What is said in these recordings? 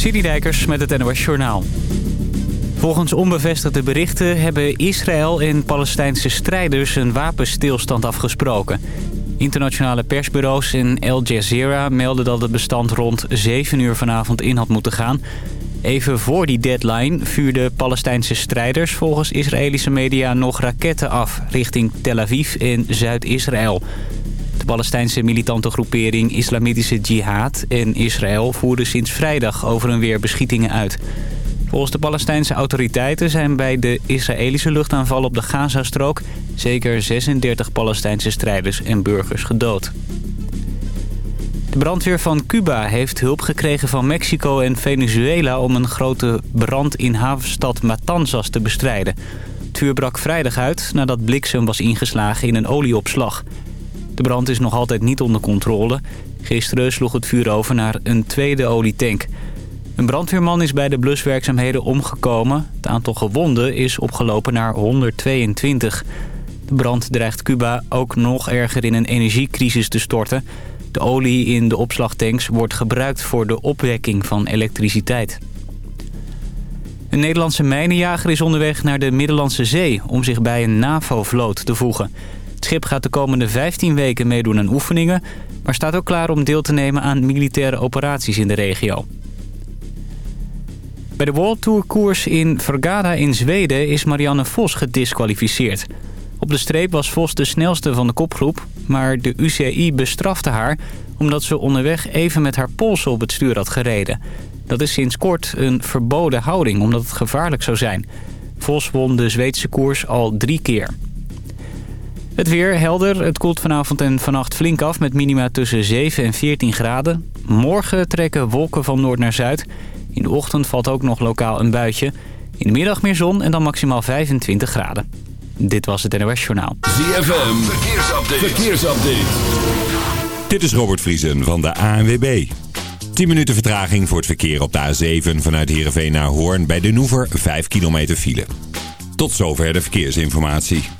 Dijkers met het NOS Journaal. Volgens onbevestigde berichten hebben Israël en Palestijnse strijders een wapenstilstand afgesproken. Internationale persbureaus en Al Jazeera melden dat het bestand rond 7 uur vanavond in had moeten gaan. Even voor die deadline vuurden Palestijnse strijders volgens Israëlische media nog raketten af richting Tel Aviv en Zuid-Israël. De Palestijnse militante groepering Islamitische Jihad en Israël voerden sinds vrijdag over en weer beschietingen uit. Volgens de Palestijnse autoriteiten zijn bij de Israëlische luchtaanval op de Gazastrook zeker 36 Palestijnse strijders en burgers gedood. De brandweer van Cuba heeft hulp gekregen van Mexico en Venezuela... om een grote brand in havenstad Matanzas te bestrijden. Het vuur brak vrijdag uit nadat bliksem was ingeslagen in een olieopslag. De brand is nog altijd niet onder controle. Gisteren sloeg het vuur over naar een tweede olietank. Een brandweerman is bij de bluswerkzaamheden omgekomen. Het aantal gewonden is opgelopen naar 122. De brand dreigt Cuba ook nog erger in een energiecrisis te storten. De olie in de opslagtanks wordt gebruikt voor de opwekking van elektriciteit. Een Nederlandse mijnenjager is onderweg naar de Middellandse Zee... om zich bij een NAVO-vloot te voegen. Het schip gaat de komende 15 weken meedoen aan oefeningen... maar staat ook klaar om deel te nemen aan militaire operaties in de regio. Bij de World Tour koers in Vergada in Zweden is Marianne Vos gedisqualificeerd. Op de streep was Vos de snelste van de kopgroep, maar de UCI bestrafte haar... omdat ze onderweg even met haar polsen op het stuur had gereden. Dat is sinds kort een verboden houding, omdat het gevaarlijk zou zijn. Vos won de Zweedse koers al drie keer. Het weer helder. Het koelt vanavond en vannacht flink af met minima tussen 7 en 14 graden. Morgen trekken wolken van noord naar zuid. In de ochtend valt ook nog lokaal een buitje. In de middag meer zon en dan maximaal 25 graden. Dit was het NOS Journaal. ZFM, verkeersupdate. verkeersupdate. Dit is Robert Vriesen van de ANWB. 10 minuten vertraging voor het verkeer op de A7 vanuit Heerenveen naar Hoorn bij de Noever 5 kilometer file. Tot zover de verkeersinformatie.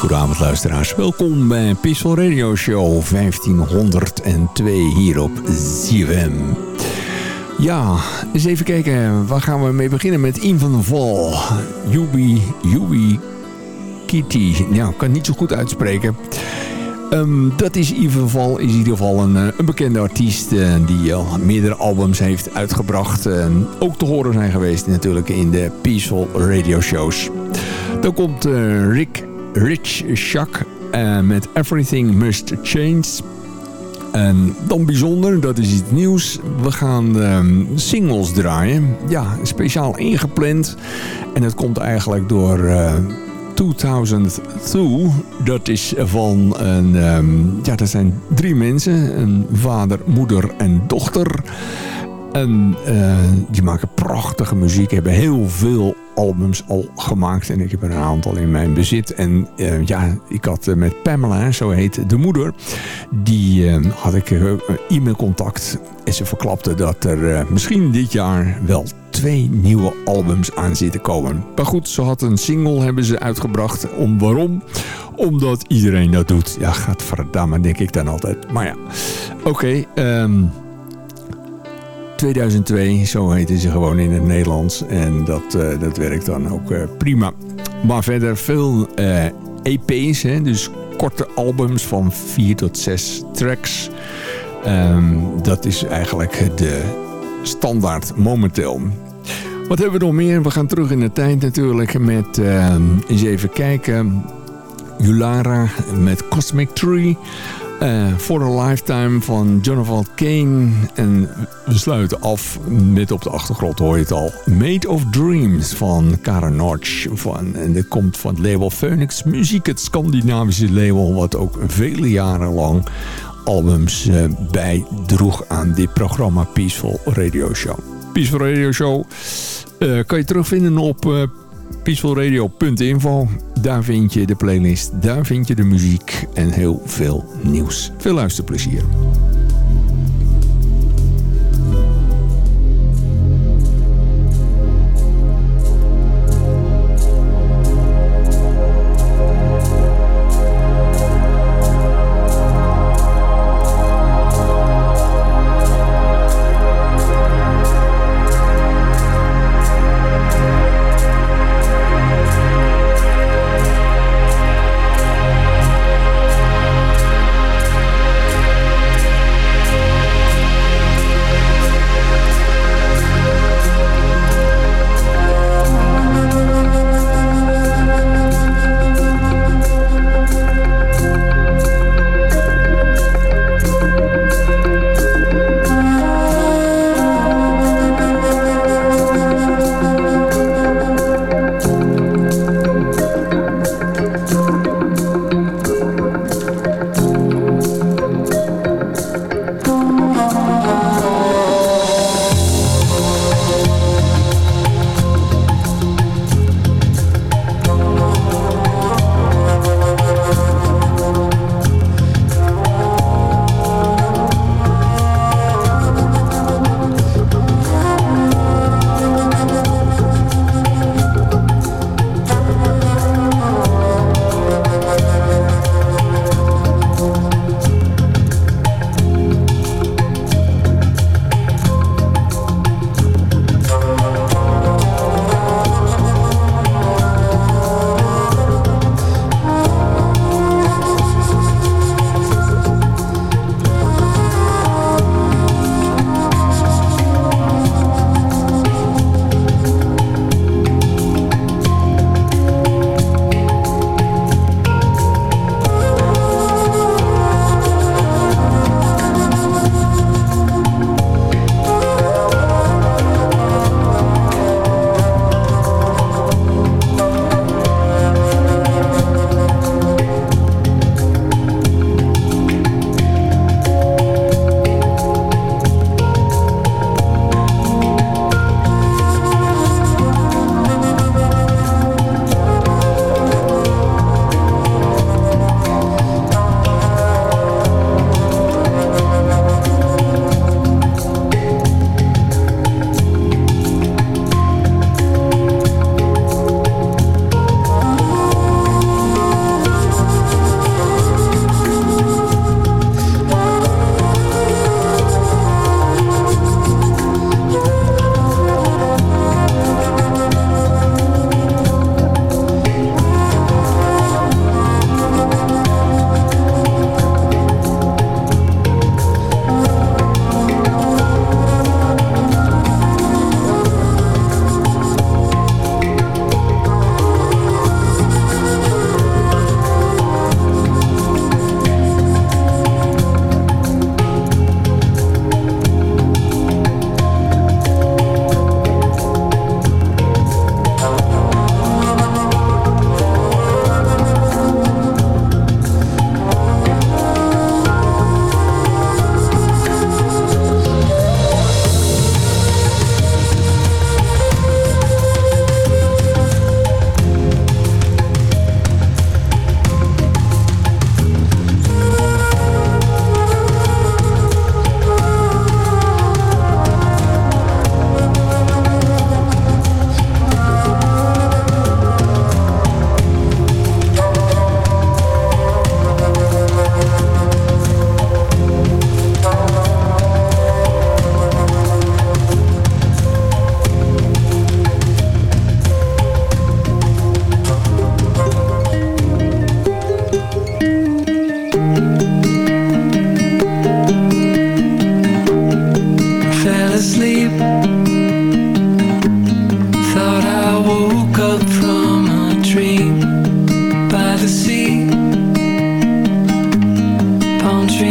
Hele goede avond luisteraars. Welkom bij Peaceful Radio Show 1502 hier op ZFM. Ja, eens even kijken. Waar gaan we mee beginnen? Met Ian van Val. Yubi, Yubi Kitty. Ja, ik kan het niet zo goed uitspreken. Ehm, dat is in ieder geval, is in ieder geval een, eh, een bekende artiest uh, die al meerdere albums heeft uitgebracht. Uh, ook te horen zijn geweest natuurlijk in de Peaceful Radio Shows. Dan komt eh, Rick Rich Shack met Everything Must Change. En dan bijzonder, dat is iets nieuws. We gaan um, singles draaien. Ja, speciaal ingepland. En het komt eigenlijk door uh, 2002. Dat is van een... Um, ja, dat zijn drie mensen. Een vader, moeder en dochter. En uh, die maken prachtige muziek. Hebben heel veel albums al gemaakt. En ik heb er een aantal in mijn bezit. En uh, ja, ik had uh, met Pamela, zo heet de moeder. Die had ik e-mailcontact. En ze verklapte dat er misschien dit jaar wel twee nieuwe albums aan zitten komen. Maar goed, ze had een single hebben ze uitgebracht. Om waarom? Omdat iedereen dat doet. Ja, gaat verdamme, denk ik dan altijd. Maar ja, oké. Okay, um, 2002, zo heette ze gewoon in het Nederlands. En dat, uh, dat werkt dan ook uh, prima. Maar verder veel EP's, hè, dus korte albums van 4 tot 6 tracks. Um, dat is eigenlijk de standaard momenteel. Wat hebben we nog meer? We gaan terug in de tijd natuurlijk met, uh, eens even kijken, Julara met Cosmic Tree. Uh, For a Lifetime van Jonathan Kane. En we sluiten af met op de achtergrond hoor je het al. Made of Dreams van Karen Notch. Van, en dit komt van het label Phoenix Muziek. Het Scandinavische label wat ook vele jaren lang albums uh, bijdroeg aan dit programma Peaceful Radio Show. Peaceful Radio Show uh, kan je terugvinden op peacefulradio.info. Daar vind je de playlist, daar vind je de muziek en heel veel nieuws. Veel luisterplezier.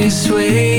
always sweet